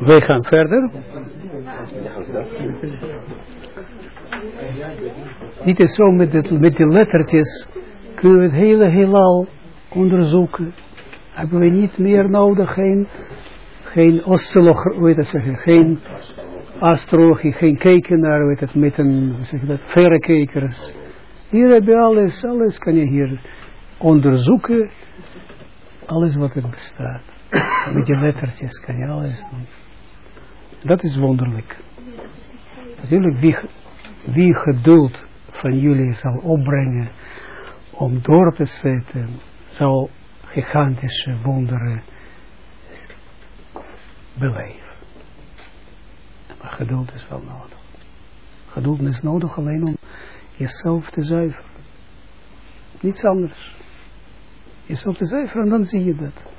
Wij gaan verder. Dit is zo met, het, met die lettertjes kunnen we het hele heelal onderzoeken. Hebben we niet meer nodig, geen, geen hoe dat zeggen, geen astrologie, geen kijken naar, weet het, met een, zeg dat, verrekijkers. Hier heb je alles, alles kan je hier onderzoeken, alles wat er bestaat. Met die lettertjes kan je alles doen. Dat is wonderlijk. Natuurlijk, wie, wie geduld van jullie zal opbrengen om door te zetten, zal gigantische wonderen beleven. Maar geduld is wel nodig. Geduld is nodig alleen om jezelf te zuiveren. Niets anders. Jezelf te zuiveren en dan zie je dat.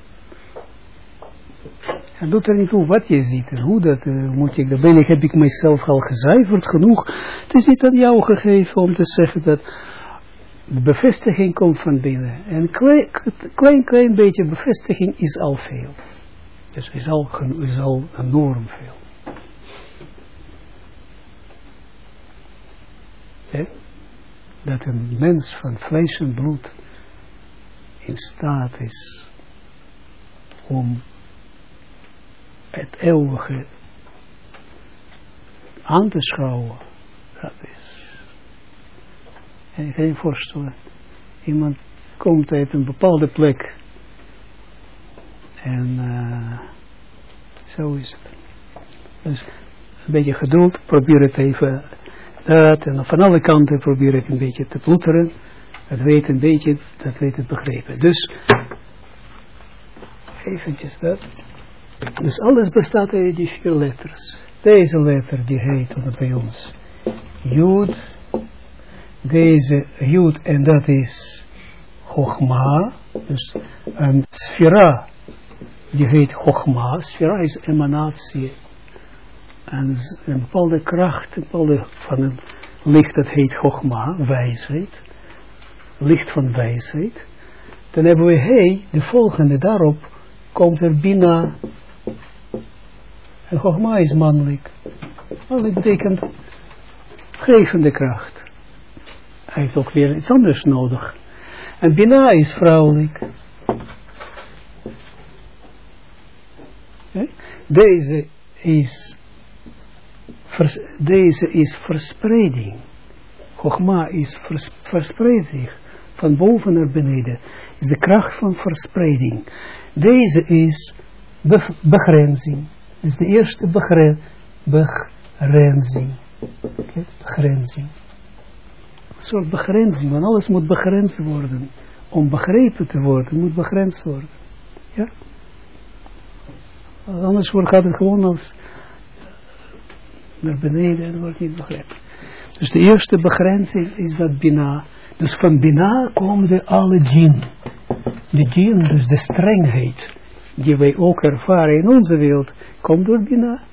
En doet er niet toe wat je ziet en hoe dat uh, moet ik, dan ben ik, heb ik mezelf al gezuiverd genoeg. Het is niet aan jou gegeven om te zeggen dat de bevestiging komt van binnen. En klein, klein, klein beetje bevestiging is al veel. Dus is al, is al enorm veel. Dat een mens van vlees en bloed in staat is om het eeuwige aan te schouwen. Dat is. En ik kan je voorstellen, iemand komt uit een bepaalde plek en uh, zo is het. Dus een beetje geduld, probeer het even dat en van alle kanten probeer het een beetje te ploeteren. Dat weet een beetje, dat weet het begrepen. Dus, eventjes dat. Dus alles bestaat uit die vier letters. Deze letter die heet bij ons Jud. Deze Jud en dat is Chogma. Dus een sfera die heet Chogma. Sfera is emanatie. En een bepaalde kracht, een bepaalde van een licht dat heet Chogma, wijsheid. Licht van wijsheid. Dan hebben we He, de volgende daarop komt er Bina en Chogma is mannelijk. Mannelijk betekent gevende kracht. Hij heeft ook weer iets anders nodig. En Bina is vrouwelijk. Deze is, deze is verspreiding. Chogma is vers, verspreidt zich van boven naar beneden. Is de kracht van verspreiding. Deze is begrenzing. Dus de eerste begre, begrenzing. Okay, begrenzing. Een soort begrenzing, want alles moet begrensd worden. Om begrepen te worden, moet begrensd worden. Ja? Anders gaat het gewoon als naar beneden en wordt niet begrepen. Dus de eerste begrenzing is dat Bina. Dus van Bina komen de alle djinn. De djinn, dus de strengheid die wij ook ervaren in onze wereld, komt door Bina.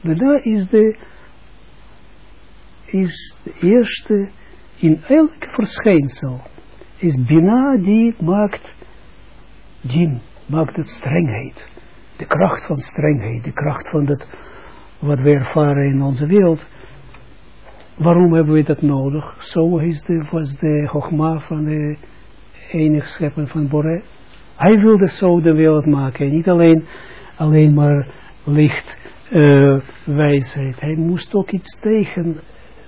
Bina is de, is eerste in elk verschijnsel. Is Bina die maakt djinn, maakt het strengheid. De kracht van strengheid, de kracht van dat wat we ervaren in onze wereld. Waarom hebben we dat nodig? Zo is de, was de Chogma van de enige scheppen van Boré. Hij wilde zo de wereld maken. Niet alleen, alleen maar licht uh, wijsheid. Hij moest ook iets tegen,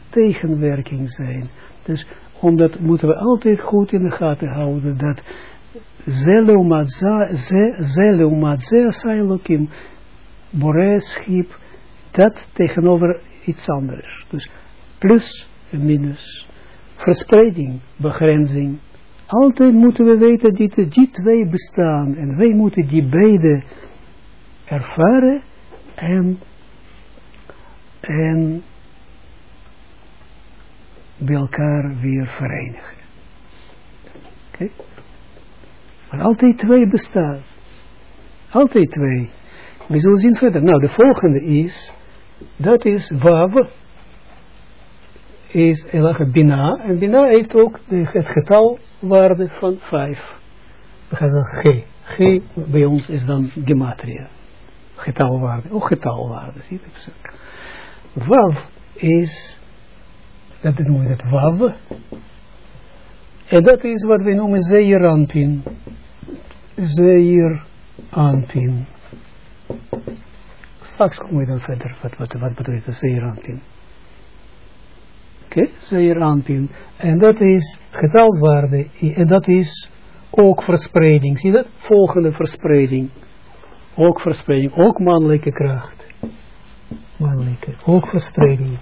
tegenwerking zijn. Dus omdat moeten we altijd goed in de gaten houden dat Zeleumatzea Sailokim Boré schiep dat tegenover iets anders. Dus plus en minus. Verspreiding, begrenzing, altijd moeten we weten dat die twee bestaan. En wij moeten die beide ervaren en, en bij elkaar weer verenigen. Okay? Maar altijd twee bestaan. Altijd twee. We zullen zien verder. Nou, de volgende is, dat is Wav, is Elag Bina. En Bina heeft ook het getalwaarde van 5. We gaan G. G bij ons is dan gematria. getalwaarde, ook getalwaarde, zie je Wav is, dat noemen we dat wav, en dat is wat we noemen zeer anpin, zeer anpin. Straks komen dan verder, wat, wat, bedoelt zeer anpin. Oké, zeer anpin. En dat is getalwaarde, en dat is ook verspreiding. Zie je dat? Volgende verspreiding. Ook verspreiding, ook mannelijke kracht. Mannelijke, ook verspreiding.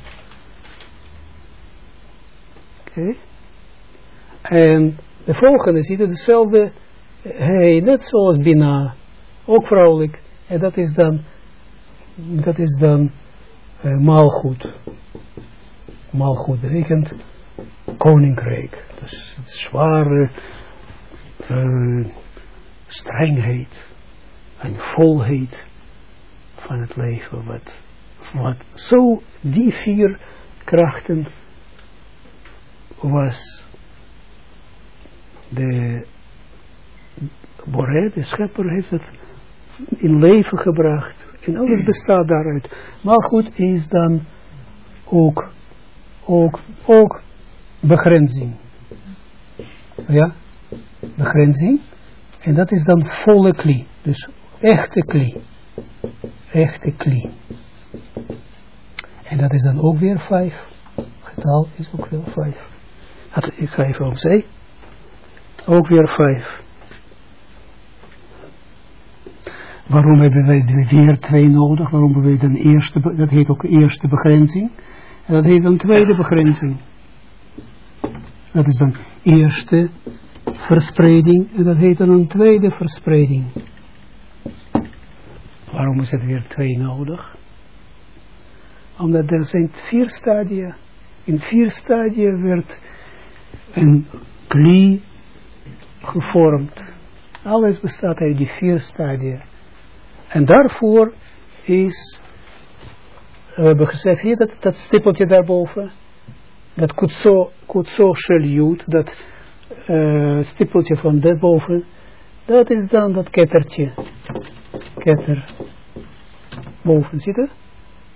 Oké. En de volgende ziet het dezelfde, hey, net zoals Bina, ook vrouwelijk. En dat is dan, dat is dan uh, maalgoed. Maalgoed betekent koninkrijk. Dus zware uh, strengheid en volheid van het leven. Wat, wat zo die vier krachten was de Boré, de schepper, heeft het in leven gebracht. En alles bestaat daaruit. Maar goed, is dan ook, ook, ook begrenzing. Ja, begrenzing. En dat is dan volle kli. Dus echte kli. Echte kli. En dat is dan ook weer vijf. Getal is ook weer vijf. Ik ga even opzij. Ook weer vijf. Waarom hebben wij weer twee nodig? Waarom hebben we dan eerste, dat heet ook eerste begrenzing. En dat heet dan tweede begrenzing. Dat is dan eerste verspreiding en dat heet dan een tweede verspreiding. Waarom is het weer twee nodig? Omdat er zijn vier stadia. In vier stadia werd een kli gevormd. Alles bestaat uit die vier stadia. En daarvoor is, we hebben gezegd, hier dat, dat stippeltje daarboven, dat kutso, kutso shel dat uh, stippeltje van daarboven, dat is dan dat kettertje. Ketter. Boven, ziet je?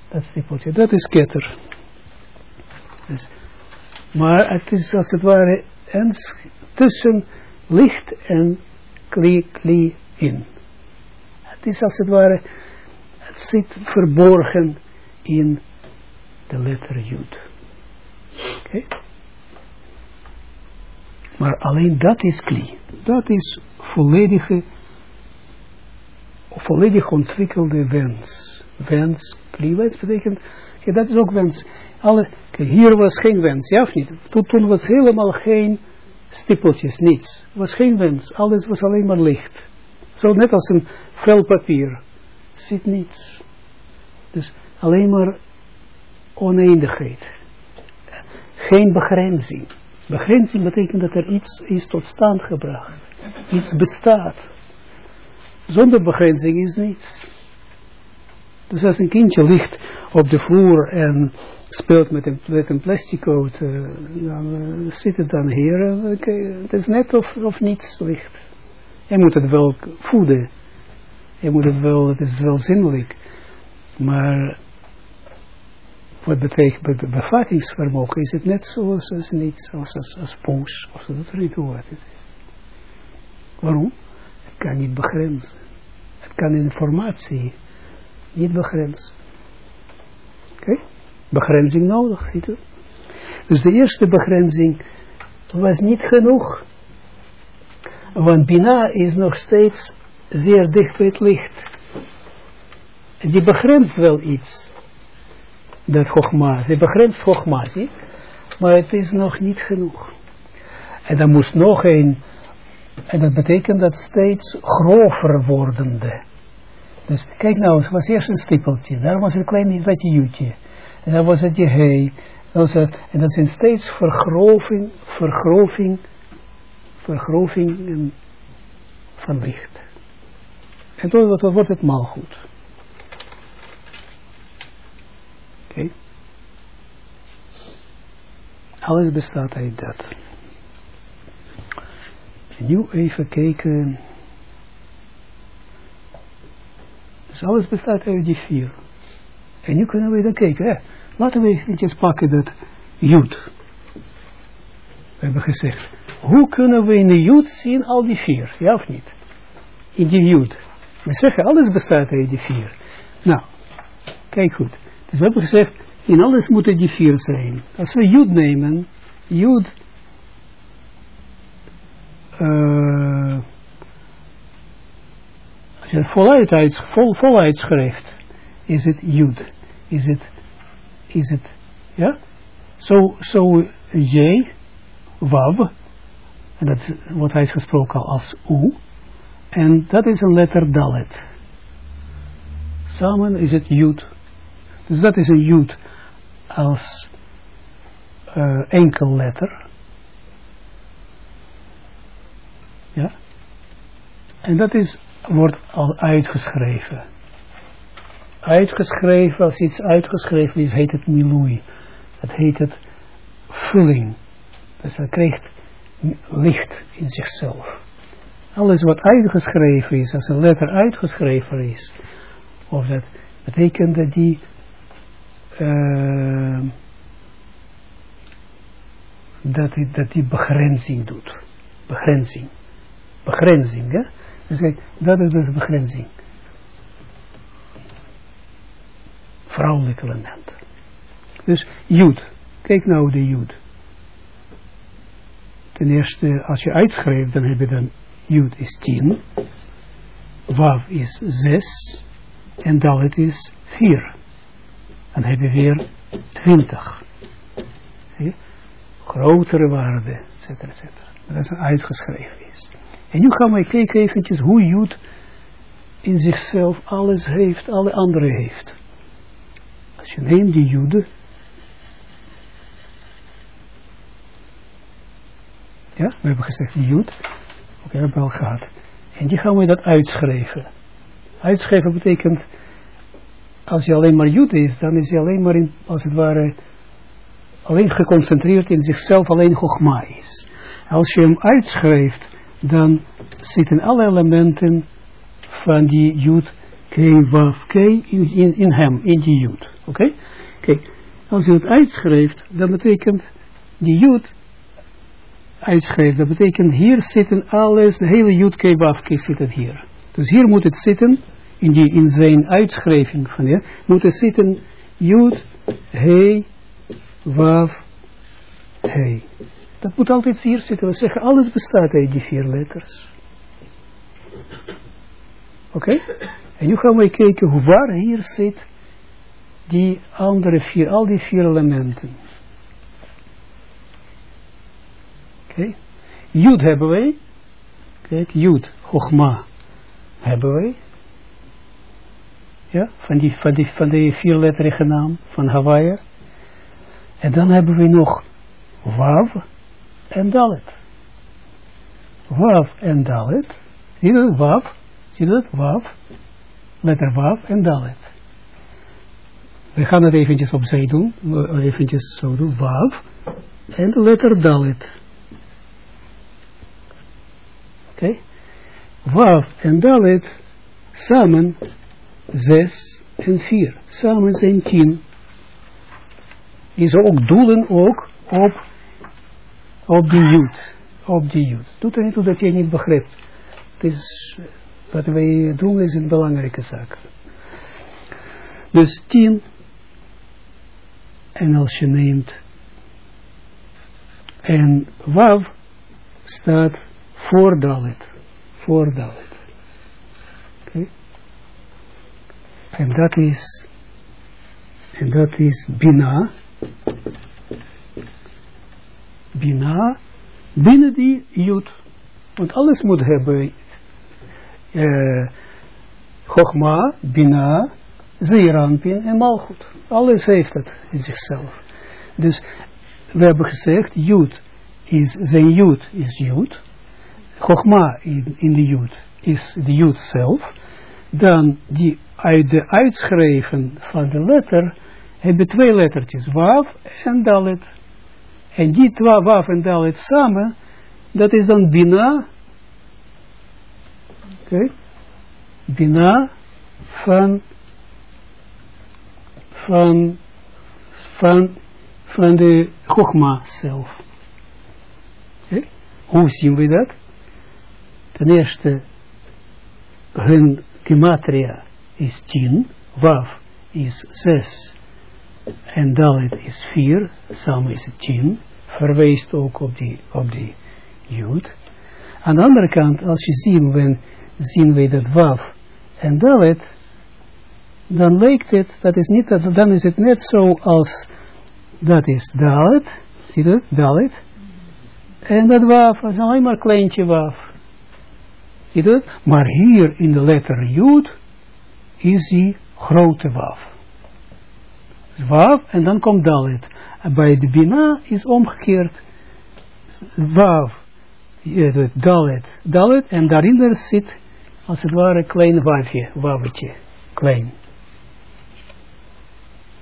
Dat stippeltje, dat is ketter. Dus, maar het is als het ware tussen licht en kli, kli in. Het is als het ware, het zit verborgen in de letter Jud. Oké? Maar alleen dat is kli. Dat is volledige, volledig ontwikkelde wens. Wens, kli, wens betekent, ja, dat is ook wens. Alle, hier was geen wens, ja of niet? Toen, toen was helemaal geen stippeltjes, niets. was geen wens, alles was alleen maar licht. Zo net als een vel papier. Zit niets. Dus alleen maar oneindigheid. Geen begrenzing. Begrenzing betekent dat er iets is tot stand gebracht. Iets bestaat. Zonder begrenzing is niets. Dus als een kindje ligt op de vloer en speelt met een, met een plastic coat, uh, dan uh, zit het dan hier. Uh, het is net of, of niets ligt. Je moet het wel voeden. Je moet het wel, het is wel zinnelijk. Maar wat betekent bevattingsvermogen is het net zoals als niets, als, als, als poes, of dat er niet het is. Waarom? Het kan niet begrenzen. Het kan informatie niet begrenzen. Oké? Begrenzing nodig, ziet u? Dus de eerste begrenzing was niet genoeg. Want Bina is nog steeds zeer dicht bij het licht. Die begrenst wel iets. Dat Chogma. Ze begrenst Chogma, zie? Maar het is nog niet genoeg. En dan moest nog een. En dat betekent dat steeds grover wordende. Dus kijk nou, het was eerst een stippeltje. Daar was een klein jutje. En dan was het je hei. En dat zijn steeds vergroving, vergroving, vergroving van licht. En toen wordt het maalgoed. Oké. Okay. Alles bestaat uit dat. Nu even kijken. Dus alles bestaat uit die vier. En nu kunnen we dan kijken. Laten we eventjes pakken dat Jud. We hebben gezegd. Hoe kunnen we in de Jud zien al die vier? Ja of niet? In die Jud. We zeggen alles bestaat uit die vier. Nou, kijk goed. Dus we hebben gezegd, in alles moeten die vier zijn. Als we Jud nemen, Jud, uh, als je het voluit, uit, vol, voluit is het Jud. Is het, is het, ja? Zo, zo J, Wav, en dat wordt uitgesproken als U, en dat is een letter Dalet. Samen is het Jud. Dus dat is een Jud als uh, enkel letter. Ja. En dat is, wordt al uitgeschreven. Uitgeschreven, als iets uitgeschreven is, heet het milui. Dat heet het vulling. Dus dat krijgt licht in zichzelf. Alles wat uitgeschreven is, als een letter uitgeschreven is, of dat betekent dat die uh, dat, die, dat begrenzing doet. Begrenzing. Begrenzing, hè? Dus kijk, dat is dus begrenzing. Vrouwelijk element. Dus Jood. Kijk nou de Jood. Ten eerste, als je uitschrijft, dan heb je dan Jood is 10. Wav is 6. En Dalet is 4. Dan heb je weer 20. Zie Grotere waarde, et cetera, et cetera. Dat is uitgeschreven is. En nu gaan we kijken eventjes hoe Jood in zichzelf alles heeft, alle andere heeft. Als je neemt die Jude, ja, we hebben gezegd die Jood, oké, okay, we hebben al gehad. En die gaan we dat uitschrijven. Uitschrijven betekent, als je alleen maar Jood is, dan is hij alleen maar, in, als het ware, alleen geconcentreerd in zichzelf, alleen Chogma. Als je hem uitschrijft, dan zitten alle elementen van die Jood, K, Waf, K in, in, hem, in die Jood. Oké? Kijk, als je het uitschrijft, dan betekent die Jood uitschrijft, dat betekent hier zitten alles, de hele Jood, K, Waf, K zit hier. Dus hier moet het zitten, in, die, zijn uitschrijving van je, moet het zitten Jood, He, Waf, He. Dat moet altijd hier zitten. We zeggen, alles bestaat uit die vier letters. Oké? En nu gaan we kijken hoe waar hier zit die andere vier, al die vier elementen. Oké? Jud hebben wij. Kijk, Jud, Chogma hebben wij. Ja, van die, van die, van die vierletterige naam van Hawaii. En dan hebben we nog Wav en Dalet. Wav en Dalet. Zie je dat? Wav. Zie je dat? Wav. Letter Wav en Dalet. We gaan het eventjes opzij doen. Eventjes zo doen. Wav. En letter Dalet. Oké. Okay. Wav en Dalet samen zes en vier. Samen zijn tien. Is ook doelen ook op op die jood. Op die jood. Doet er niet toe dat je niet begrijpt. Het is, wat wij doen is een belangrijke zaak. Dus tien. En als je neemt. En wav staat voor dalet. Voor dalet. Oké. Okay. En dat is. En dat is bina. Bina, binnen die Jud. Want alles moet hebben. Uh, Chogma, Bina, Zeeranpin en Malchut. Alles heeft het in zichzelf. Dus we hebben gezegd, Jud is, zijn Jud is Jud. Chogma in, in de Jud is de Jud zelf. Dan die uit de uitschrijven van de letter hebben twee lettertjes, Wav en Dalet. En die twee waf en dalet samen, dat is dan bina. Oké. Okay. Bina van, van, van, de Chogma zelf. Hoe zien we dat? Ten eerste, hun gematria is 10, Waf is 6 en Dalit is 4, samen is het 10, verwijst ook op die, op die Jud. Aan de andere kant, als je ziet, we, zien we dat Waf en Dalit, dan lijkt het, dat is niet, dat, dan is het net zo als, dat is Dalit, zie dat, Dalit, en dat Waf is alleen maar kleintje Waf. Zie dat? Maar hier in de letter Jud is die grote Waf. Waf en dan komt Dalit. En bij de Bina is omgekeerd Waf, Dalit, Dalit en daarin zit als het ware een klein wafje, wafetje, klein.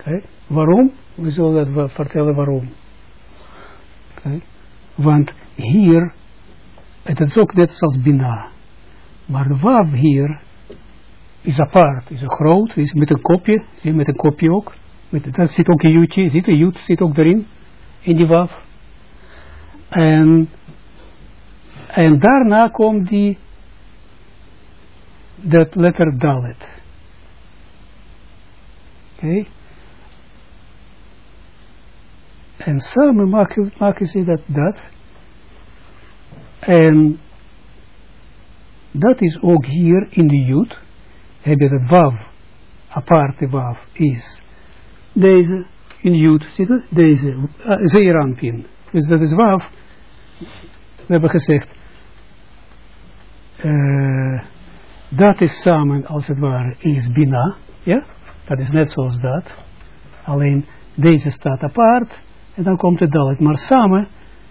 Okay. Waarom? We zullen dat vertellen waarom. Okay. Want hier, het is ook net zoals Bina. Maar de wav hier is apart, is groot, is met een kopje, zie met een kopje ook. Met, dat zit ook een jutje, ziet een jut zit ook erin, in die wav. En, en daarna komt die, dat letter dalet. Oké. Okay. En samen maken, maken ze dat, dat. En dat is ook hier in de Jut. Heb je dat wav, aparte wav, is deze in Jut, zie je Deze, uh, zeerampin. Dus dat is wav. We hebben gezegd, uh, dat is samen, als het ware, is Bina. Ja, dat is net zoals dat. Alleen deze staat apart en dan komt het Dalet. Maar samen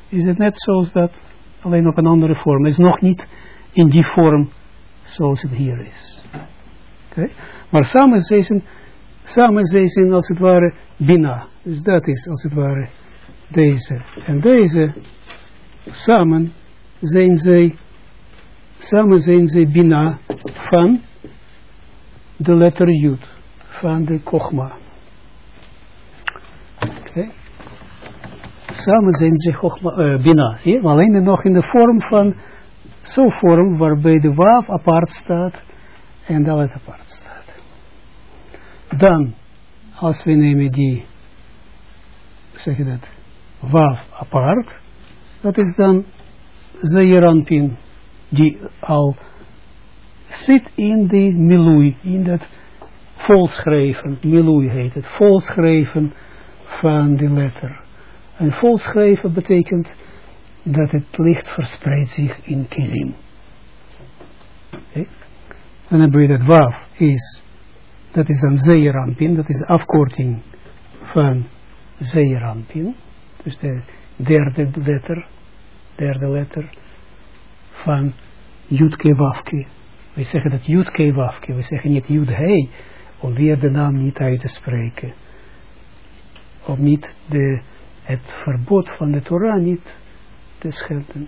is het net zoals dat, alleen op een andere vorm. Het is nog niet in die vorm zoals het hier is. Maar samen zijn, samen zijn als het ware bina. Dus dat is als het ware deze. En deze, samen zijn zij, samen zijn zij bina van de letter Jud, van de Kochma. Samen zijn ze Kochma, uh, bina, zie alleen nog in de vorm van zo'n vorm waarbij de waaf apart staat en dalet apart staat. Dan, als we nemen die, zeg je dat, waaf apart, dat is dan Zeeranpin, die al zit in de milui, in dat volschrijven, milui heet het, volschrijven van die letter. En volschrijven betekent dat het licht verspreidt zich in kilim. Dan hebben we dat waf is, dat is dan zeerampin, dat is de afkorting van zeerampin. Dus de derde letter, derde letter van Jutke Wafke. We zeggen dat Jutke Wafke, we zeggen niet Jud Hei, om weer de naam niet uit te spreken. Om niet de, het verbod van de Torah niet te schelden.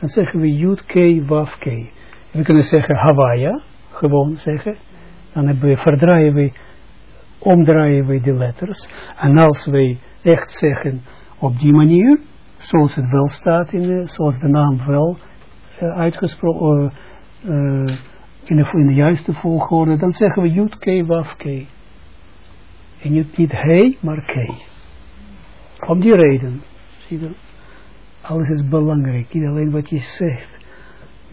Dan zeggen we Jud K, Waf K. We kunnen zeggen Hawaii, gewoon zeggen. Dan hebben we, verdraaien we, omdraaien we de letters. En als wij echt zeggen op die manier, zoals het wel staat, in de, zoals de naam wel uh, uitgesproken, uh, in, de, in de juiste volgorde, dan zeggen we Jud K, Waf. En niet hij, maar K. Om die reden. Zie je, alles is belangrijk. Niet alleen wat je zegt,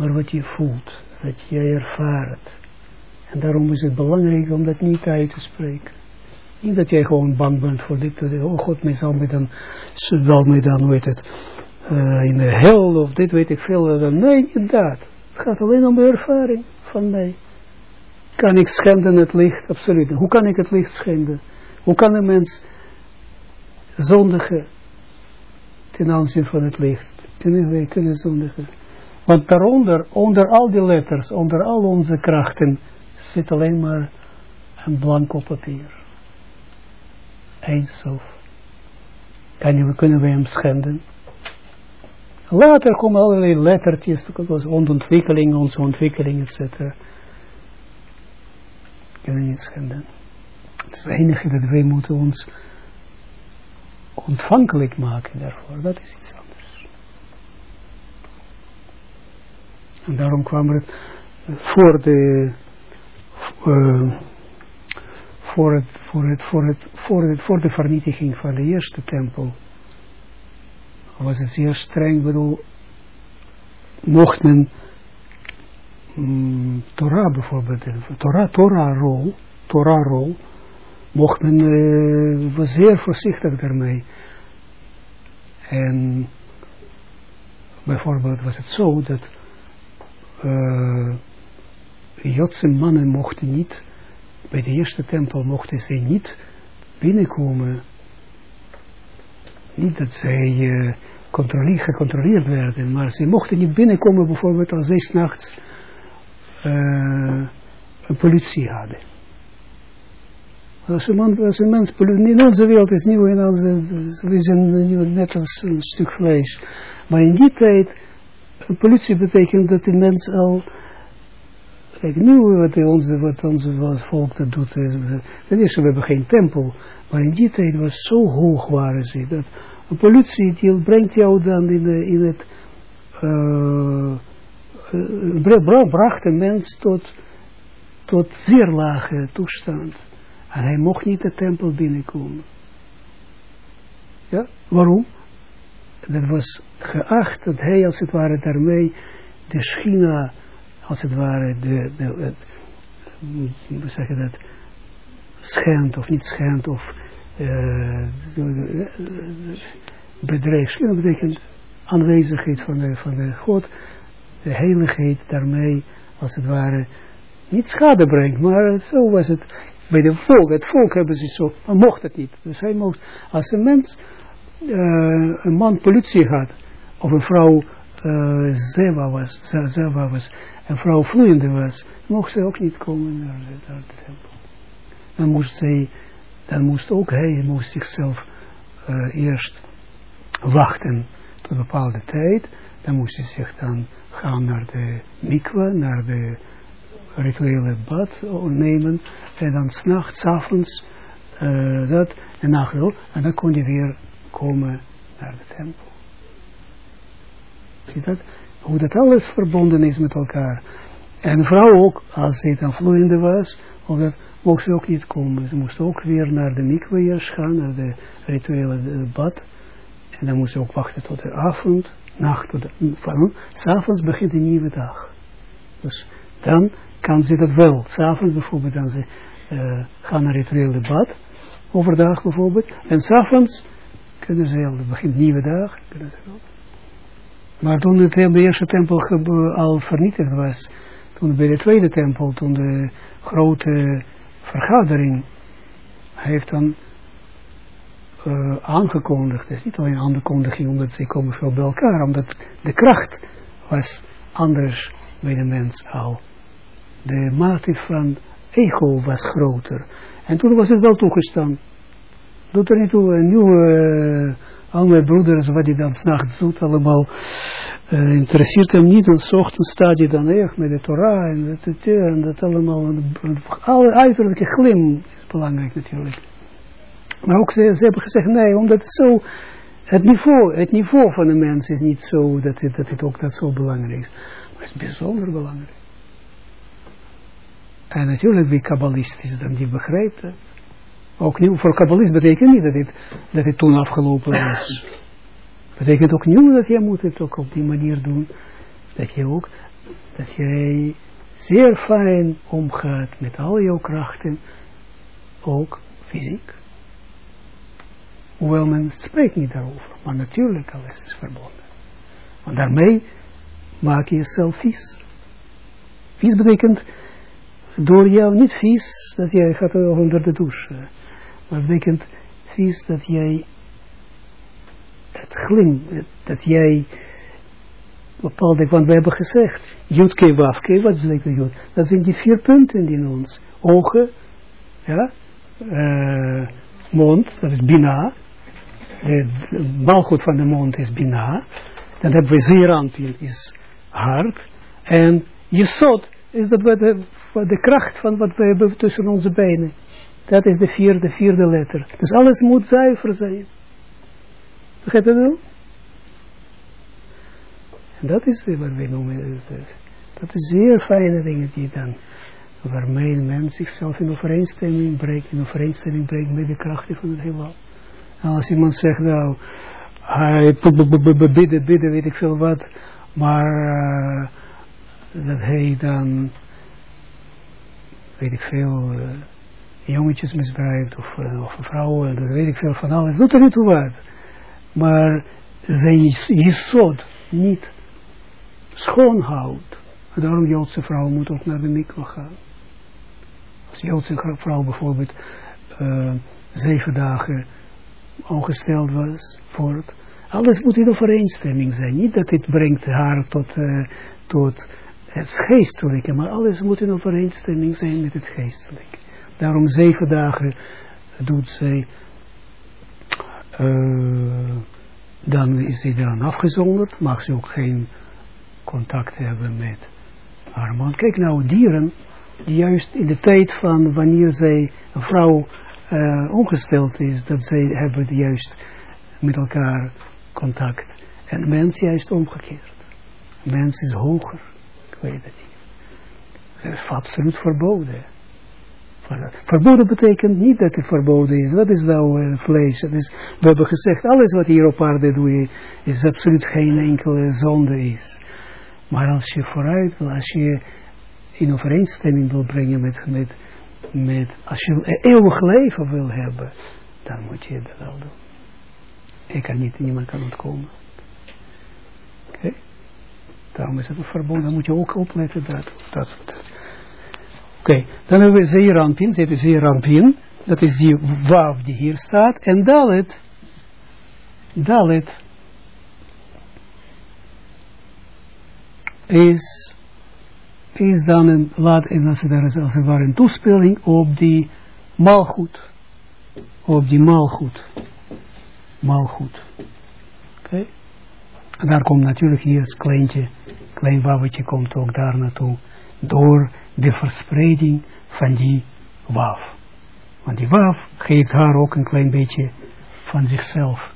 maar wat je voelt, wat je ervaart. En daarom is het belangrijk om dat niet uit te spreken. Niet dat jij gewoon bang bent voor dit, oh God, mij zal mij dan, zal mij dan, weet het, uh, in de hel of dit weet ik veel. Dan, nee, dat. Het gaat alleen om de ervaring van mij. Kan ik schenden het licht? Absoluut. Hoe kan ik het licht schenden? Hoe kan een mens zondigen ten aanzien van het licht. Kunnen wij kunnen zondigen. Want daaronder, onder al die letters, onder al onze krachten, zit alleen maar een blanco papier. Eindsof. En kunnen we hem schenden. Later komen allerlei lettertjes, onze ontwikkeling, onze ontwikkeling, etc. kunnen niet schenden. Het is het enige dat wij moeten ons ontvankelijk maken daarvoor. Dat is iets anders. En daarom kwam het voor de uh, voor, het, voor, het, voor, het, voor, het, voor de vernietiging van de eerste tempel was het zeer streng, bedoel, mocht men mm, Torah bijvoorbeeld, Torah, Torah rol, Torah rol, mocht men, uh, was zeer voorzichtig daarmee. En bijvoorbeeld was het zo dat uh, Joodse mannen mochten niet, bij de eerste tempel mochten ze niet binnenkomen. Niet dat zij uh, gecontroleerd werden, maar ze mochten niet binnenkomen bijvoorbeeld als zij s'nachts uh, een politie hadden. Als een, man, als een mens, in onze wereld is nieuw, in onze, we zijn net als een stuk vlees. Maar in die tijd, politie betekent dat de mens al Kijk, nu wat onze, wat onze volk dat doet, ten eerste we hebben geen tempel, maar in die tijd was zo hoog waren ze, dat een politie die brengt jou dan in, de, in het, uh, bracht een mens tot, tot zeer lage toestand. En hij mocht niet de tempel binnenkomen. Ja, waarom? Dat was geacht dat hij als het ware daarmee de schina als het ware, de, de, het, hoe zeg je dat, schijnt of niet schijnt, of uh, bedrijf. Dat betekent aanwezigheid van de, van de God, de heiligheid daarmee, als het ware, niet schade brengt, maar zo was het bij de volk. Het volk hebben ze zo, maar mocht het niet. Dus hij mocht, als een mens, uh, een man politie had, of een vrouw uh, was, was, een vrouw vloeiende was, mocht ze ook niet komen naar de, tempel. Dan moest zij, dan moest ook hij, moest zichzelf uh, eerst wachten tot een bepaalde tijd. Dan moest hij zich dan gaan naar de mikwe, naar de rituele bad nemen. En dan s'nachts, avonds, uh, dat, en nacht En dan kon hij weer komen naar de tempel. Zie dat? Hoe dat alles verbonden is met elkaar. En vrouw ook, als ze dan vloeiende was, of mocht ze ook niet komen. Ze moest ook weer naar de mikwe gaan, naar de rituele eh, bad. En dan moest ze ook wachten tot de avond, nacht, tot de, van, s'avonds begint een nieuwe dag. Dus dan kan ze dat wel. S'avonds bijvoorbeeld, dan ze uh, gaan naar rituele bad, overdag bijvoorbeeld. En s'avonds ze, het begint nieuwe dag. Maar toen de eerste tempel al vernietigd was, toen bij de tweede tempel, toen de grote vergadering heeft dan uh, aangekondigd, het is niet alleen aankondiging omdat ze komen veel bij elkaar, omdat de kracht was anders bij de mens al. De mate van ego was groter. En toen was het wel toegestaan. Doet er niet toe, een nieuwe... Uh, al mijn broeders, wat hij dan s'nachts doet, allemaal uh, interesseert hem niet. En s ochtends staat hij dan echt met de Torah en dat, en dat allemaal. Alle uiterlijke glim is belangrijk natuurlijk. Maar ook ze, ze hebben gezegd, nee, omdat het zo, het niveau, het niveau van de mens is niet zo, dat het, dat het ook dat zo belangrijk is. Maar het is bijzonder belangrijk. En natuurlijk wie kabbalist is dan, die begrijpt. Ook nieuw voor kabbalist betekent niet dat het, dat het toen afgelopen is. Betekent ook nieuw dat je moet het ook op die manier doen. Dat je ook, dat jij zeer fijn omgaat met al jouw krachten. Ook fysiek. Hoewel men spreekt niet daarover. Maar natuurlijk alles is verbonden. Want daarmee maak je jezelf vies. Vies betekent door jou niet vies, dat jij gaat onder de douche maar betekent vies dat jij het glim, dat jij bepaalde, want we hebben gezegd, Jutke Wafke, wat betekent Jut? Dat zijn die vier punten in ons. Ogen, ja, uh, mond, dat is Bina, de balgoed van de mond is Bina, dan hebben we Zeeranpil, is hart, en Jesod, is dat de, de kracht van wat we hebben tussen onze benen. Dat is de vierde, vierde letter. Dus alles moet zuiver zijn. Begrijp je wel? Dat is wat we noemen. Dat is zeer fijne dingen die dan, waarmee mens zichzelf in overeenstemming brengt, in overeenstemming brengt met de krachten van het heelal. En als iemand zegt, nou, hij bidden, bidden, weet ik veel wat, maar dat hij dan, weet ik veel, uh, jongetjes misbruikt of, uh, of vrouwen, dat weet ik veel van alles, doet er niet toe wat. Maar zijn jesod niet schoon houdt. En daarom Joodse vrouw moet ook naar de mikro gaan. Als Joodse vrouw bijvoorbeeld uh, zeven dagen ongesteld was, voort. Alles moet in overeenstemming zijn. Niet dat dit brengt haar tot, tot het geestelijke, maar alles moet in overeenstemming zijn met het geestelijke. Daarom zeven dagen doet zij, uh, dan is zij dan afgezonderd, mag ze ook geen contact hebben met haar man. Kijk nou, dieren, die juist in de tijd van wanneer zij, een vrouw uh, ongesteld is, dat zij hebben juist met elkaar contact. En mens juist omgekeerd. Mens is hoger. Ik weet het niet. Dat is absoluut verboden. Verboden betekent niet dat het verboden is. Wat is nou uh, vlees? is, we hebben gezegd, alles wat hier op aarde doe is absoluut geen enkele zonde is. Maar als je vooruit wil, als je in overeenstemming wil brengen met, met, met als je eeuwig leven wil hebben, dan moet je dat wel doen. Ik kan niet, niemand kan ontkomen. Oké? Daarom is het een verbond, dan moet je ook opletten dat. dat, dat. Oké, dan hebben we Zeerampin, zit Zeerampin, dat is die waf die hier staat, en Dalet, Dalet is, is dan een, laat, en als het, als het ware een toespeling op die maalgoed. Op die maalgoed. Maalgoed. Oké. Daar komt natuurlijk hier het kleintje, klein wawetje komt ook daar naartoe. Door de verspreiding van die waf. Want die waf geeft haar ook een klein beetje van zichzelf.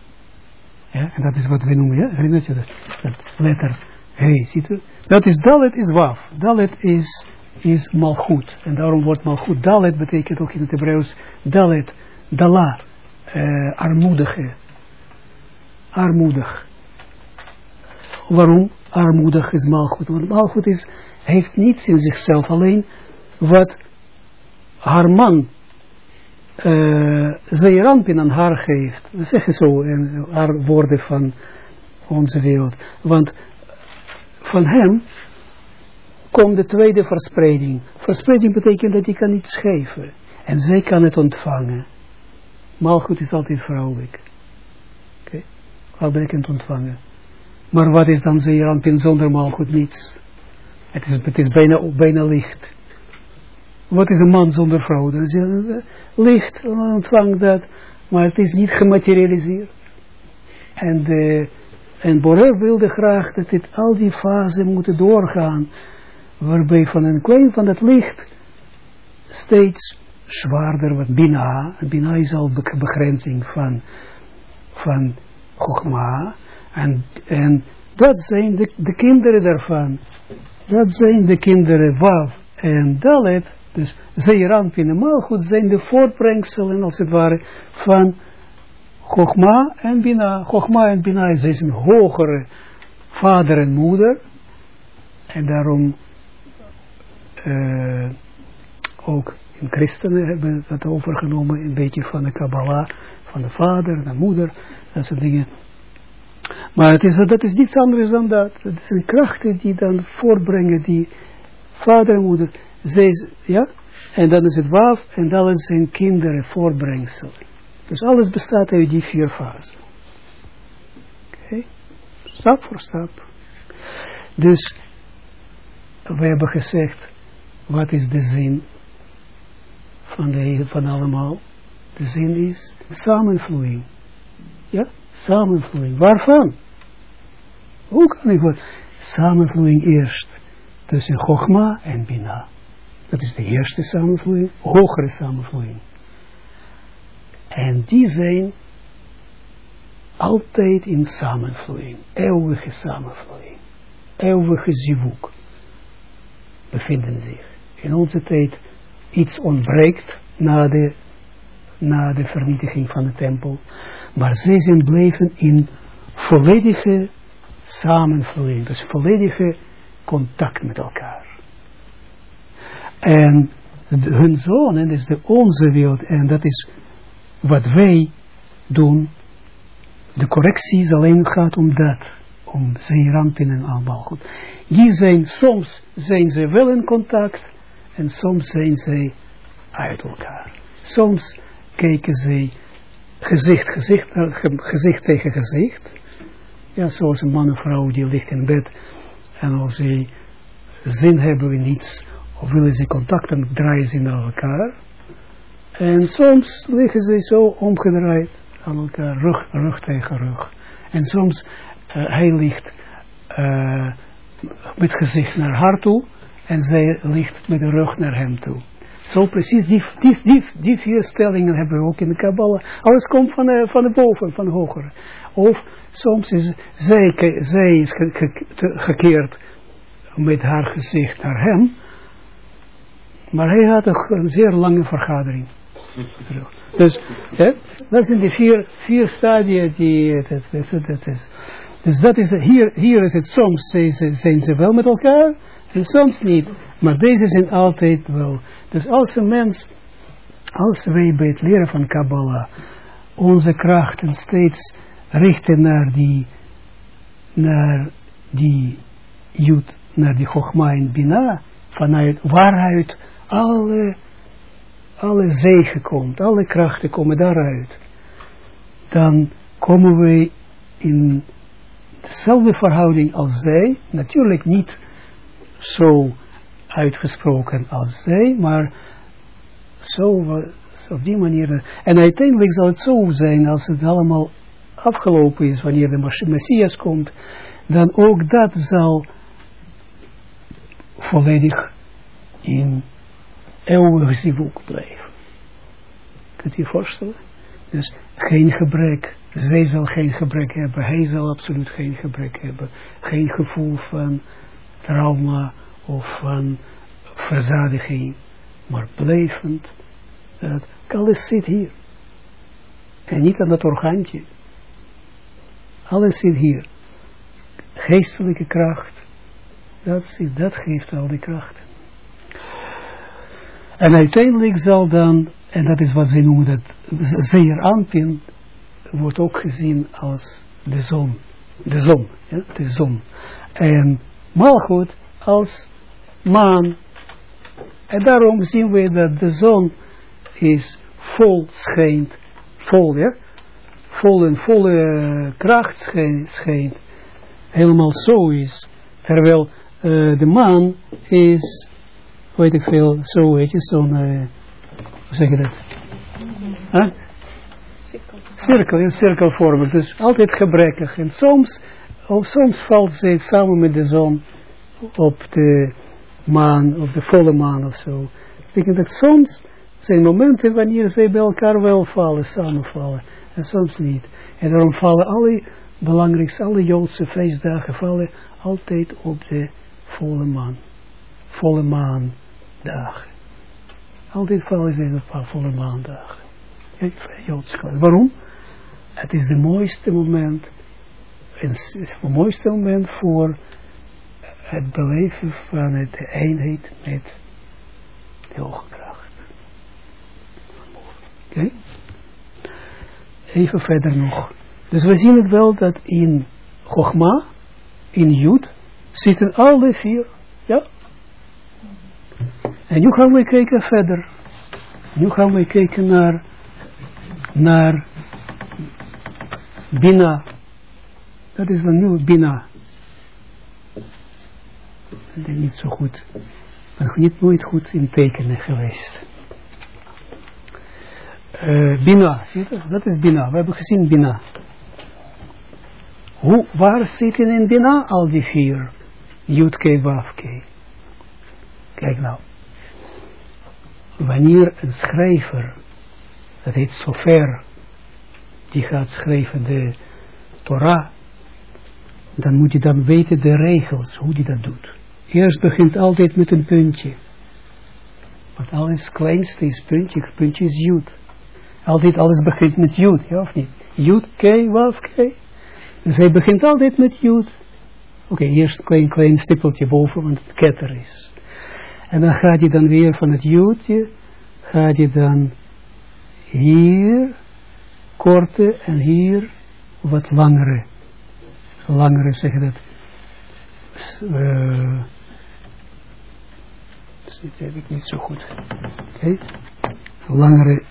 Ja, en dat is wat we noemen, ja, herinnert je dat? Dat letter Hey, ziet? Dat is Dalet is waf. Dalet is, is malchut. En daarom wordt malchut. Dalet betekent ook in het Hebreeuws Dalet, Dala, uh, armoedige. Armoedig. Waarom? Armoedig is malchut. Want malchut is, heeft niets in zichzelf. Alleen wat haar man uh, zeerampin aan haar geeft. We zeggen zo in haar woorden van onze wereld. Want van hem komt de tweede verspreiding. Verspreiding betekent dat hij kan iets geven. En zij kan het ontvangen. Maalgoed is altijd vrouwelijk. Oké. Okay. Het ontvangen. Maar wat is dan zeerampin zonder maalgoed niets? Het is, het is bijna, bijna licht. Wat is een man zonder vrouw? Dan is uh, licht, ontvangt dat. Maar het is niet gematerialiseerd. En de en Borel wilde graag dat dit, al die fasen moeten doorgaan, waarbij van een klein van het licht steeds zwaarder wordt Bina. Bina is al be begrenzing van, van Chogma. En, en dat zijn de, de kinderen daarvan. Dat zijn de kinderen Wav en Dalet. Dus Zeeranpin en Malchut zijn de voortbrengselen als het ware van Chogma en Bina. Chogma en Bina is een hogere vader en moeder. En daarom uh, ook in christenen hebben dat overgenomen. Een beetje van de Kabbalah. Van de vader en de moeder. Dat soort dingen. Maar het is, dat is niets anders dan dat. Het zijn krachten die dan voorbrengen die vader en moeder. Zij, ja? En dan is het waf en dan zijn kinderen voortbrengsel. Dus alles bestaat uit die vier fasen. Oké, stap voor stap. Dus we hebben gezegd, wat is de zin van, de, van allemaal? De zin is samenvloeiing. Ja, samenvloeiing. Waarvan? Hoe kan ik wat? Samenvloeiing eerst tussen Chogma en Bina. Dat is de eerste samenvloeiing, hogere samenvloeiing. En die zijn altijd in samenvloeiing, eeuwige samenvloeiing, eeuwige zivuk bevinden zich. In onze tijd iets ontbreekt na de, na de vernietiging van de tempel, maar zij zijn bleven in volledige samenvloeiing, dus volledige contact met elkaar. En hun zoon, is de onze wereld, en dat is wat wij doen, de correcties alleen gaat om dat, om zeerampen en allemaal goed. Die zijn, soms zijn ze wel in contact, en soms zijn ze uit elkaar. Soms kijken ze gezicht, gezicht, gezicht tegen gezicht, ja, zoals een man en vrouw die ligt in bed, en als ze zin hebben in iets, of willen ze contact, dan draaien ze naar elkaar. En soms liggen ze zo omgedraaid aan elkaar, rug, rug tegen rug. En soms, uh, hij ligt uh, met gezicht naar haar toe, en zij ligt met de rug naar hem toe. Zo precies, die, die, die, die vier stellingen hebben we ook in de Kabbalah. Alles komt van de, van de boven, van de hogere. Of soms is zij, zij is gekeerd met haar gezicht naar hem. Maar hij had een, zeer lange vergadering. Dus hè, dat zijn de vier, vier stadia die dat, dat, dat is. Dus dat is, hier, hier is het soms zijn ze, zijn ze wel met elkaar en soms niet. Maar deze zijn altijd wel. Dus als een mens, als wij bij het leren van Kabbalah onze krachten steeds richten naar die, naar die Jud, naar die Chogma en Bina, vanuit waaruit alle, alle zegen komt, alle krachten komen daaruit, dan komen we in dezelfde verhouding als zij, natuurlijk niet zo uitgesproken als zij, maar zo, op die manier. En uiteindelijk zal het zo zijn, als het allemaal afgelopen is, wanneer de Messias komt, dan ook dat zal volledig in eeuwig zivuk blijven. Kunt u je voorstellen? Dus geen gebrek. Zij zal geen gebrek hebben. Hij zal absoluut geen gebrek hebben. Geen gevoel van trauma of van verzadiging. Maar blijvend. Alles zit hier. En niet aan dat orgaantje. Alles zit hier. Geestelijke kracht. Dat, zit, dat geeft al die kracht. En uiteindelijk zal dan, en dat is wat zij noemen dat, zeer aanpin, wordt ook gezien als de zon. De zon, ja, de zon. En Malchut als maan. En daarom zien we dat de zon is vol schijnt, vol, ja, vol en volle kracht schijnt, helemaal zo is, terwijl uh, de maan is, weet ik veel, zo weet je, zo'n, uh, hoe zeg je dat? Huh? Cirkel, in cirkelvormig, dus altijd gebrekkig. En soms, of soms valt ze samen met de zon op de maan, of de volle maan of zo. Ik denk dat soms zijn momenten wanneer zij bij elkaar wel vallen, samenvallen, en soms niet. En daarom vallen alle belangrijkste, alle Joodse feestdagen vallen altijd op de volle maan. Volle maandagen. Altijd vallen ze op volle maandagen. Joods Waarom? Het is de mooiste moment, het is het mooiste moment voor het beleven van het eenheid met de hoge kracht. Even verder nog. Dus we zien het wel dat in Chogma, in Jud, zitten alle vier. Ja? En nu gaan we kijken verder. Nu gaan we kijken naar, naar Bina. Dat is dan nu Bina. Ik ben niet zo goed. Ik ben niet nooit goed in tekenen geweest. Uh, Bina, zie je dat? is Bina. We hebben gezien Bina. Hoe, waar zitten in Bina al die vier? Jutke, Wafke. Kijk nou. Wanneer een schrijver, dat heet sofer, die gaat schrijven de Torah, dan moet je dan weten de regels, hoe die dat doet. Eerst begint altijd met een puntje. Want alles kleinste is puntje, puntje is jud. Altijd alles begint met jud, ja of niet? Jud, k, waf, k. Dus hij begint altijd met jud. Oké, eerst een klein, klein stippeltje boven, want het ketter is. En dan gaat hij dan weer van het judje, gaat hij dan hier, korte en hier wat langere. Langere zeggen dat. Uh, dit heb ik niet zo goed. Oké. Langere.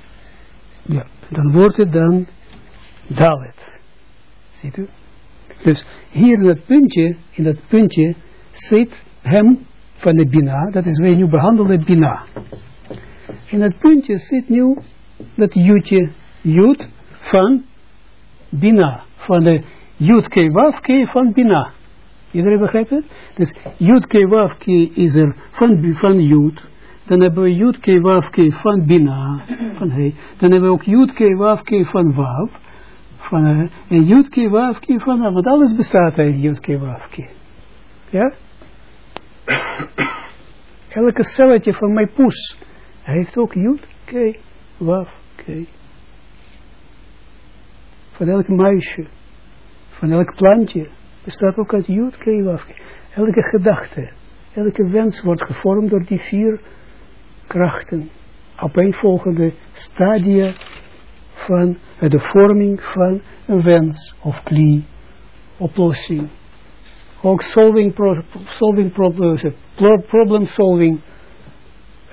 Ja, dan wordt het dan dalet. Ziet u? Dus hier in dat puntje, in dat puntje zit hem van de Bina, dat is wij nu behandelen Bina. In dat puntje zit nu dat jutje, jut van Bina, van de jut ke waf ke van Bina. Iedereen begrijpt het? Dus jut ke waf ke is er van, van jut, dan hebben we jut ke waf ke van Bina, van hij, dan hebben we ook jut ke waf ke van waf, van, uh, en Jutke Wafke van, want alles bestaat uit Jutke Wafke. Ja? Elke celletje van mijn poes heeft ook Jutke Wafke. Van elk muisje, van elk plantje bestaat ook uit Jutke Wafke. Elke gedachte, elke wens wordt gevormd door die vier krachten. Opeenvolgende stadia van de vorming van een wens of klie, oplossing. Ook solving, pro, solving problems, problem solving.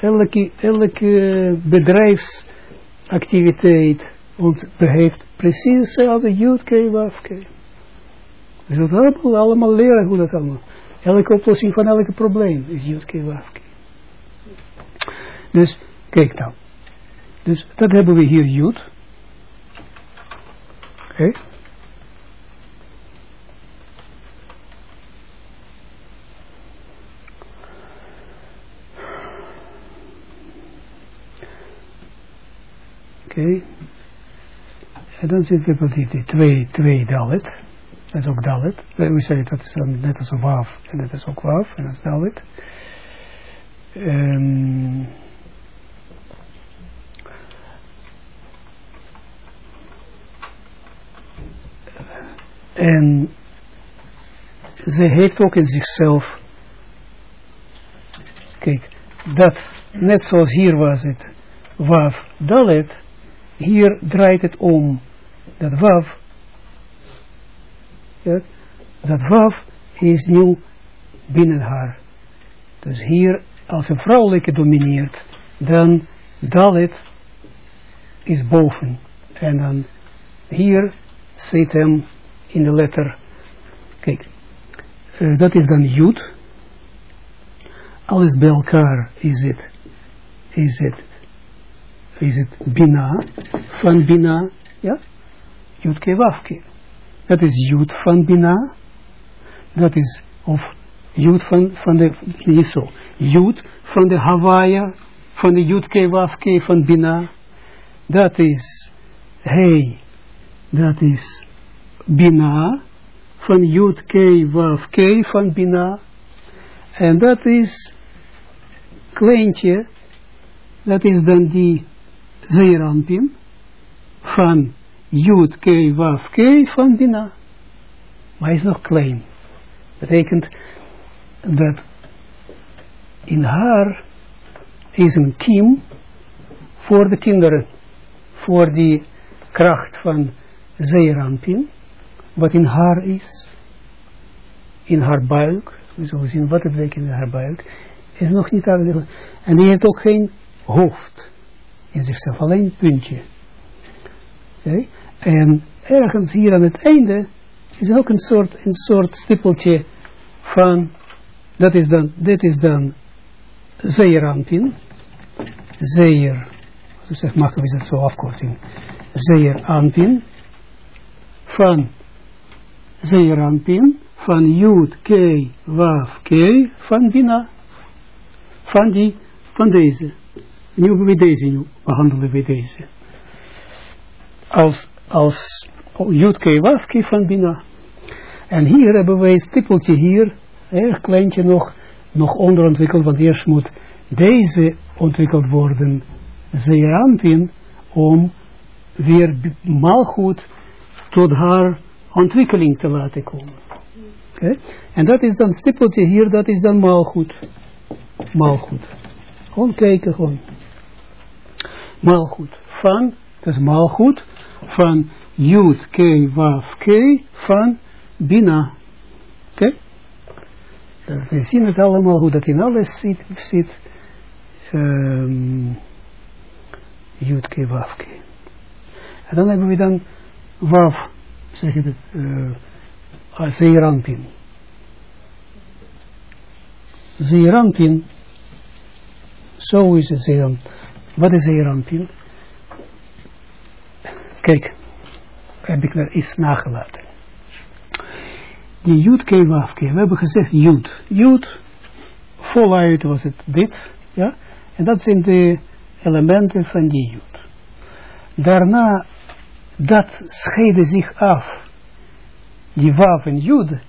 Elke, elke bedrijfsactiviteit heeft precies hetzelfde Jutke Wafke. We zullen allemaal, allemaal leren hoe dat allemaal. Elke oplossing van elke probleem is Jutke Wafke. Dus, kijk dan. Dus dat hebben we hier Jut. Oké. Oké. En dan zitten we die, die twee, twee dalet. Dat is ook dalet. We zeggen dat is net als waf. En dat is ook waf. En dat is dalet. Um, En ze heeft ook in zichzelf, kijk, dat, net zoals hier was het, waf dalet, hier draait het om, dat waf, ja, dat waf is nu binnen haar. Dus hier, als een vrouwelijke domineert, dan dalet is boven. En dan hier zit hem in de letter, kijk, uh, dat is dan Jud. Alles bij elkaar is het, is het, is het Bina, van Bina, ja, Jud Kewafke. Dat is Jud van Bina, dat is, of Jud van, van de, niet zo, Jud van de Hawaii, van de Jud Kewafke van Bina, dat is, hey, dat is Bina, van Jud K Waf K van Bina. En dat is kleintje, dat is dan die van Jud K Waf K van Bina. Maar is nog klein. Betekent dat in haar is een kiem voor de kinderen, voor die kracht van Zeeranpin wat in haar is, in haar buik, we zullen zien wat het betekent in haar buik, is nog niet duidelijk. En die heeft ook geen hoofd in zichzelf, alleen een puntje. En ergens hier aan het einde is ook een soort, een soort stippeltje van, dat is dan, dit is dan zeerampin, zeer, zeg, maken we dat zo afkorting, zeerampin, van Zeerampin van Jud K Waf K van Bina. van, die, van deze. Nu hebben we deze nu, behandelen we deze. Als, als Jutke Wafke van Bina. En hier hebben wij een stippeltje hier, erg kleintje nog, nog onderontwikkeld, want eerst moet deze ontwikkeld worden, Zeerampin, om weer goed tot haar ontwikkeling te laten komen. Okay? En dat is dan stippeltje hier, dat is dan maalgoed. Maalgoed. Gewoon kijken, gewoon. Maalgoed. Van, dat is maalgoed, van Jud, K, Waf, K, van Bina. Oké? Okay? We zien het allemaal, hoe dat in alles zit. zit um, Waf, K. En dan hebben we dan Waf, zeg je het, uh, Zeerampin. Zeerampin, zo is het Zeerampin. Wat is Zeerampin? Kijk, heb ik er iets nagelaten. Die Jud, K, Wafke, we hebben gezegd Jud. Jud, voluit was het dit, ja, en dat zijn de elementen van die Jud. Daarna, dat scheiden zich af die waf en jud,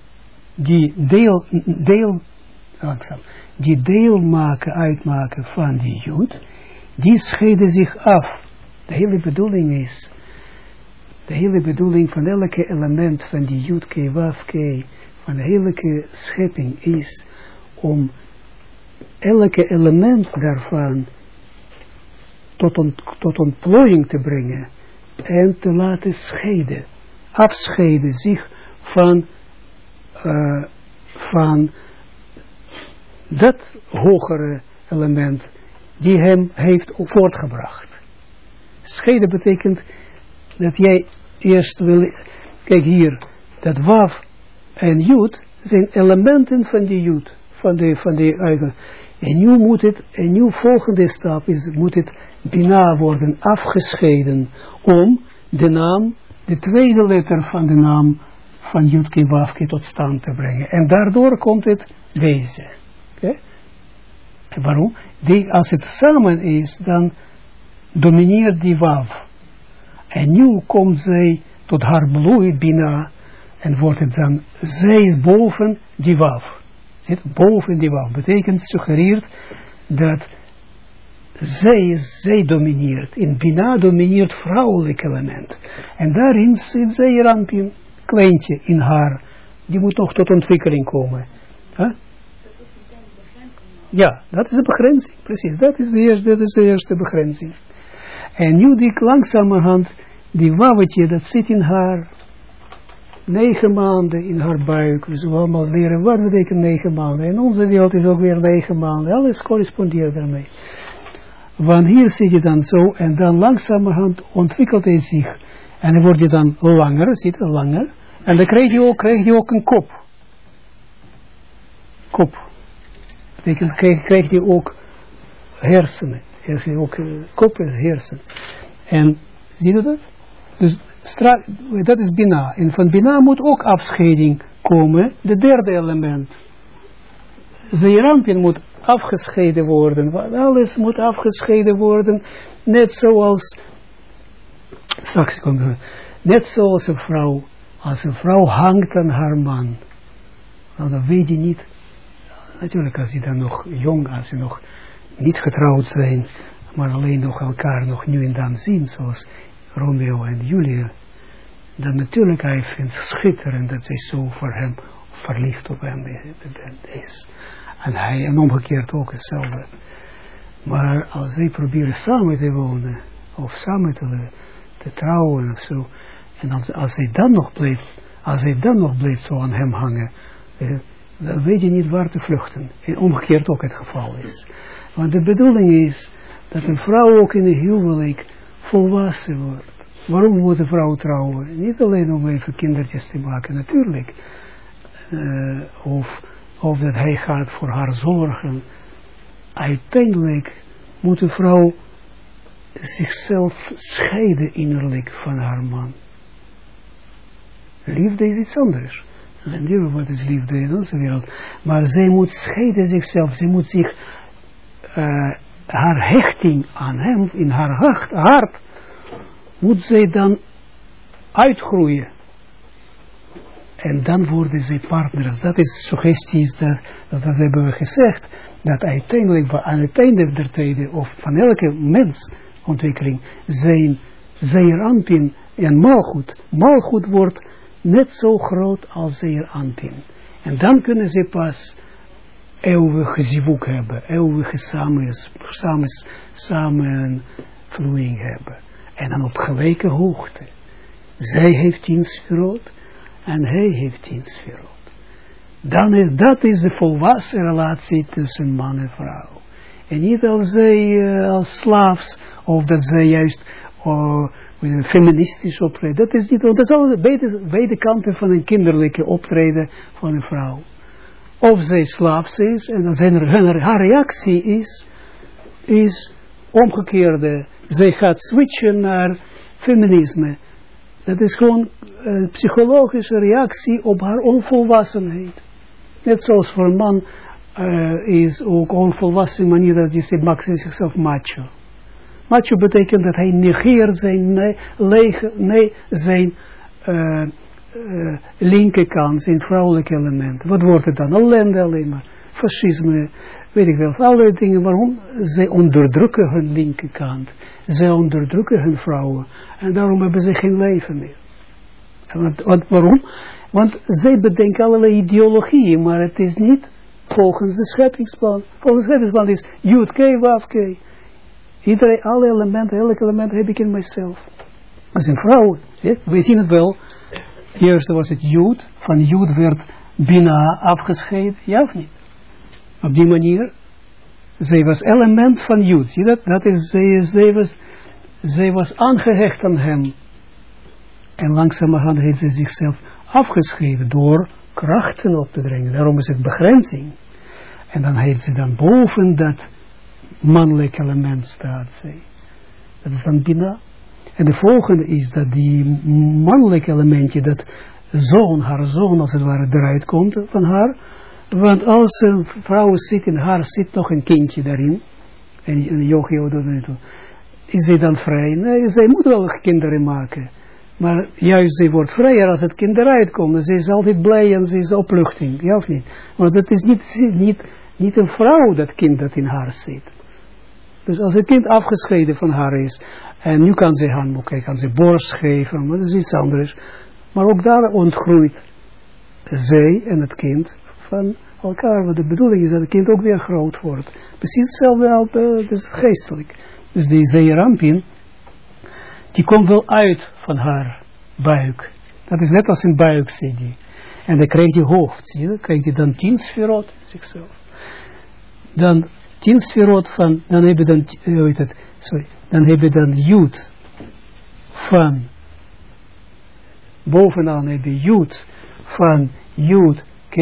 die deel, deel, langzaam, die deel maken, uitmaken van die jud, die scheiden zich af. De hele bedoeling is, de hele bedoeling van elke element van die jud, ke, waf, ke, van elke schepping is om elke element daarvan tot, ont, tot ontplooiing te brengen en te laten scheiden, afscheiden zich van, uh, van dat hogere element die hem heeft voortgebracht. Scheiden betekent dat jij eerst wil, kijk hier, dat waf en jut zijn elementen van die jut, van de, van de eigen. En nu moet het, en nu volgende stap is, moet het bina worden afgescheiden om de naam, de tweede letter van de naam van Jutke Wafke tot stand te brengen. En daardoor komt het wezen. Waarom? Die, als het samen is, dan domineert die Waf. En nu komt zij tot haar bloei binnen en wordt het dan, zij is boven die Waf. Zit boven die Waf. Betekent, suggereert dat zij, zij domineert. In Bina domineert vrouwelijk element. En daarin zit zij rampje kleintje in haar, die moet nog tot ontwikkeling komen. Huh? Ja, dat is de begrenzing, precies. Dat is de eerste, dat is de eerste begrenzing. En nu die langzamerhand, die wawetje, dat zit in haar negen maanden in haar buik. We zullen allemaal leren wat betekent negen maanden. In onze wereld is ook weer negen maanden. Alles correspondeert daarmee. Want hier zit je dan zo en dan langzamerhand ontwikkelt hij zich en dan word je dan langer, zit langer. En dan krijg je ook, krijg je ook een kop. Kop. Betekent, krijg, krijg je ook hersenen. Krijg je ook, uh, hersen. En, zie je dat? Dus dat is Bina. En van Bina moet ook afscheiding komen, de derde element. Zeerampin moet afgescheiden worden. Alles moet afgescheiden worden. Net zoals straks komt net zoals een vrouw, als een vrouw hangt aan haar man, nou, dan weet je niet, natuurlijk als je dan nog jong, als je nog niet getrouwd zijn, maar alleen nog elkaar nog nu en dan zien, zoals Romeo en Julia, dan natuurlijk hij vindt schitterend dat zij zo voor hem verliefd op hem is. En hij, en omgekeerd ook hetzelfde. Maar als zij proberen samen te wonen, of samen te te trouwen of zo. En als, hij dan nog blijft, als hij dan nog blijft zo aan hem hangen, eh, dan weet je niet waar te vluchten. En omgekeerd ook het geval is. Want de bedoeling is dat een vrouw ook in de huwelijk volwassen wordt. Waarom moet een vrouw trouwen? Niet alleen om even kindertjes te maken, natuurlijk. Uh, of, of dat hij gaat voor haar zorgen. Uiteindelijk moet een vrouw zichzelf scheiden innerlijk van haar man. Liefde is iets anders. En wat is liefde in onze wereld. Maar zij moet scheiden zichzelf. Zij moet zich uh, haar hechting aan hem, in haar hart, hart, moet zij dan uitgroeien. En dan worden ze partners. Dat is suggesties, dat, dat, dat hebben we gezegd, dat uiteindelijk aan het einde der tijden, of van elke mensontwikkeling, zijn zeer anpin en malgoed. Malgoed wordt net zo groot als zeer anpin. En dan kunnen ze pas eeuwige zivuk hebben, eeuwige samen, samenvloeiing hebben. En dan op gelijke hoogte. Zij heeft tien en hij heeft tien. Dan is, dat is de volwassen relatie tussen man en vrouw. En niet als zij uh, als slaafs, of dat zij juist uh, feministisch optreden. Dat is niet, dat is al beide kanten van een kinderlijke optreden van een vrouw. Of zij slaafs is, en dan zijn er, haar reactie is, is omgekeerde. Zij gaat switchen naar feminisme. Dat is gewoon een psychologische reactie op haar onvolwassenheid. Net zoals voor een man uh, is ook onvolwassen manier dat zegt, maakt zichzelf macho. Macho betekent dat hij negeert zijn lege, nee, zijn uh, uh, linkerkant, zijn vrouwelijke element. Wat wordt het dan? Ellende alleen maar. Fascisme, weet ik wel, allerlei dingen. Waarom? Zij onderdrukken hun linkerkant. Zij onderdrukken hun vrouwen. En daarom hebben ze geen leven meer. Want, want waarom? Want zij bedenken allerlei ideologieën, maar het is niet volgens de scheppingsplan. Volgens de scheppingsplan is Jud K, Waf K. Iedereen, alle elementen, elk element heb ik in mijzelf. Als een vrouw, ja, we zien het wel. Eerst was het Jud, van Jud werd Bina afgescheiden, ja of niet? Op die manier, zij was element van Jud, zie dat? Dat is, zij, was, zij was aangehecht aan hem. En langzamerhand heeft ze zichzelf afgeschreven door krachten op te brengen. Daarom is het begrenzing. En dan heeft ze dan boven dat mannelijk element staat zij. Dat is dan Bina. En de volgende is dat die mannelijk elementje, dat zoon, haar zoon als het ware eruit komt van haar. Want als een vrouw zit in haar, zit nog een kindje daarin. En een yogi is zij dan vrij? Nee, zij moet wel kinderen maken. Maar juist, ze wordt vrijer als het kind eruit komt. Ze is altijd blij en ze is opluchting. Ja of niet? Want het is niet, niet, niet een vrouw dat kind dat in haar zit. Dus als het kind afgescheiden van haar is. En nu kan ze oké, kan ze borst geven. Maar dat is iets anders. Maar ook daar ontgroeit zij en het kind van elkaar. Want de bedoeling is dat het kind ook weer groot wordt. Precies hetzelfde, als dus geestelijk. Dus die zeerampin die komt wel uit van haar buik. Dat is net als een buik, zie je. En dan krijgt hij hoofd, zie je. Dan krijgt hij dan tien zichzelf. Dan tien sferot van, dan heb je dan, het, sorry, dan heb je dan jut van, bovenaan heb je jut van jut, k,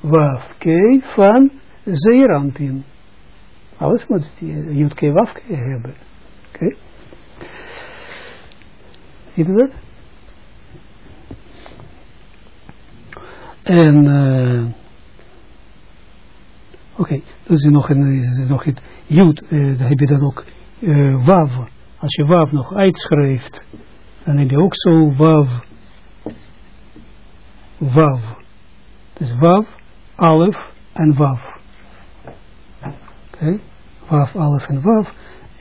waf, k, van zeerampin. Alles moet jut, k, waf, k hebben. Oké. Okay. Ziet u dat? En, uh, oké, dus is nog een, is nog het jood, uh, dan heb je dan ook uh, wav. Als je wav nog uitschrijft, dan heb je ook zo wav, wav. Dus wav, alef en wav. Oké, okay. wav, alef en wav.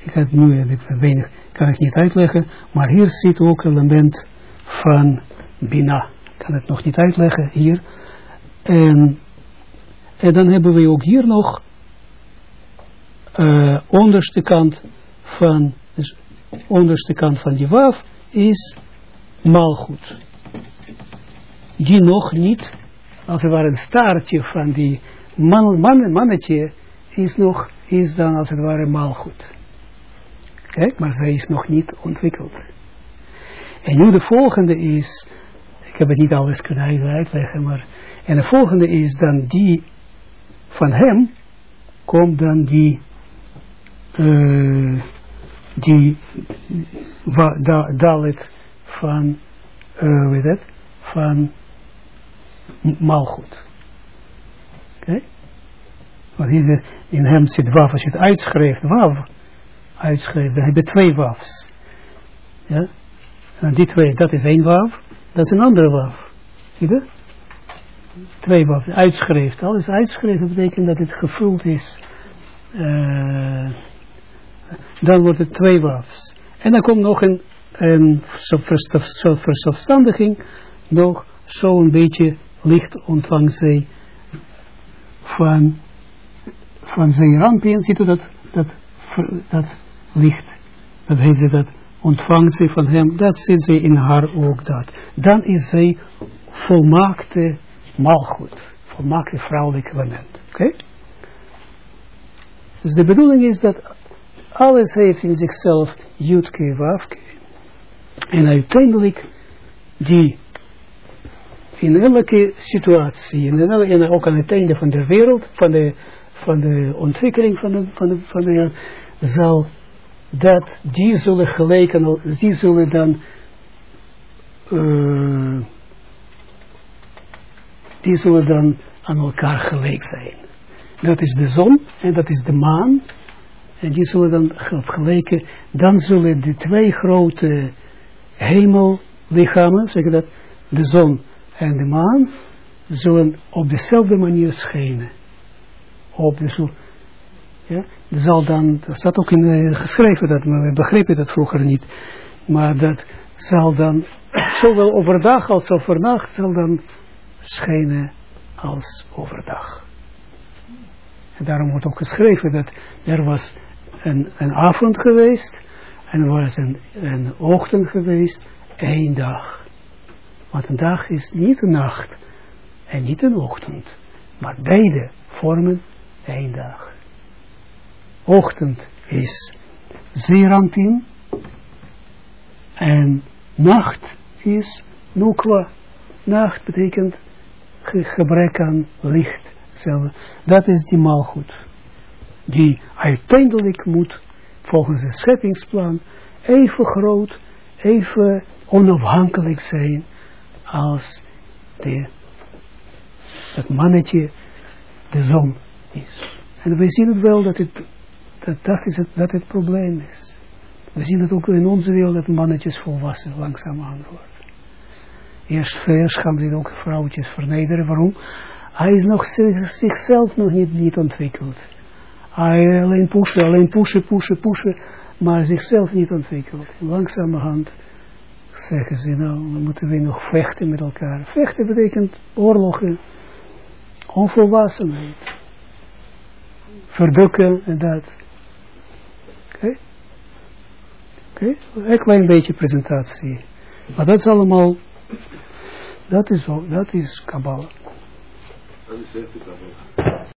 Ik heb nu heb ik weinig, kan ik niet uitleggen, maar hier zit ook element van Bina. Ik kan het nog niet uitleggen hier. En, en dan hebben we ook hier nog uh, onderste kant van, dus onderste kant van die waf is malgoed. Die nog niet, als het ware een staartje van die man, man, mannetje, is nog, is dan als het ware malgoed. Kijk, maar zij is nog niet ontwikkeld. En nu de volgende is, ik heb het niet alles kunnen uitleggen, maar, en de volgende is dan die, van hem, komt dan die, uh, die, wa, da, dalit van, uh, weet het, van Malgoed. Oké? Okay? Want hier, in hem zit waf, als je het uitschrijft, waf, uitschrijft, dan heb twee wafs. Ja? En die twee, dat is één waf, dat is een andere waf. Zie je? Twee waf, uitschrijft. Alles uitschrijven betekent dat het gevuld is. Uh, dan wordt het twee wafs. En dan komt nog een, een verstofstandiging, nog zo'n beetje licht ontvangt zij van, van zijn rampien, ziet u dat, dat, dat licht, dat heet ze dat, ontvangt zij van hem, dat zit zij in haar ook dat. Dan is zij volmaakte malgoed, volmaakte vrouwelijk element. Oké? Dus de bedoeling is dat alles heeft in zichzelf jutke, wafke. En uiteindelijk die in elke situatie, en, en ook aan het einde van de wereld, van de, van de ontwikkeling van de, van de, van de zal dat, die zullen gelijken, die zullen dan, uh, die zullen dan aan elkaar gelijk zijn. Dat is de zon en dat is de maan. En die zullen dan gelijken, dan zullen de twee grote hemellichamen, zeg dat, de zon en de maan zullen op dezelfde manier schijnen. Op de zon. Ja, zal dan, dat staat ook in uh, geschreven, dat, maar we begrepen dat vroeger niet. Maar dat zal dan, zowel overdag als overnacht, zal dan schijnen als overdag. En daarom wordt ook geschreven dat er was een, een avond geweest, en er was een, een ochtend geweest, één dag. Want een dag is niet een nacht en niet een ochtend. Maar beide vormen één dag. Ochtend is Zerantin en nacht is Nukwa. Nacht betekent gebrek aan licht. Dat is die maalgoed. Die uiteindelijk moet volgens het scheppingsplan even groot, even onafhankelijk zijn als de, dat mannetje de zon is. En we zien het wel dat het, dat, dat, is het, dat het probleem is. We zien het ook in onze wereld dat mannetjes volwassen langzaam worden. Eerst, eerst gaan ze ook vrouwtjes vernederen. Waarom? Hij is nog zichzelf nog niet, ontwikkeld. Hij alleen pushen, alleen pushen, pushen, pushen, maar zichzelf niet ontwikkeld. Langzamerhand zeggen ze, nou, moeten we nog vechten met elkaar. Vechten betekent oorlogen, onvolwassenheid, verdukken en dat. Oké? Oké? Okay? Een klein beetje presentatie. Maar dat is allemaal, dat is, dat is Kabbalah. Dat is echt Kabbalah.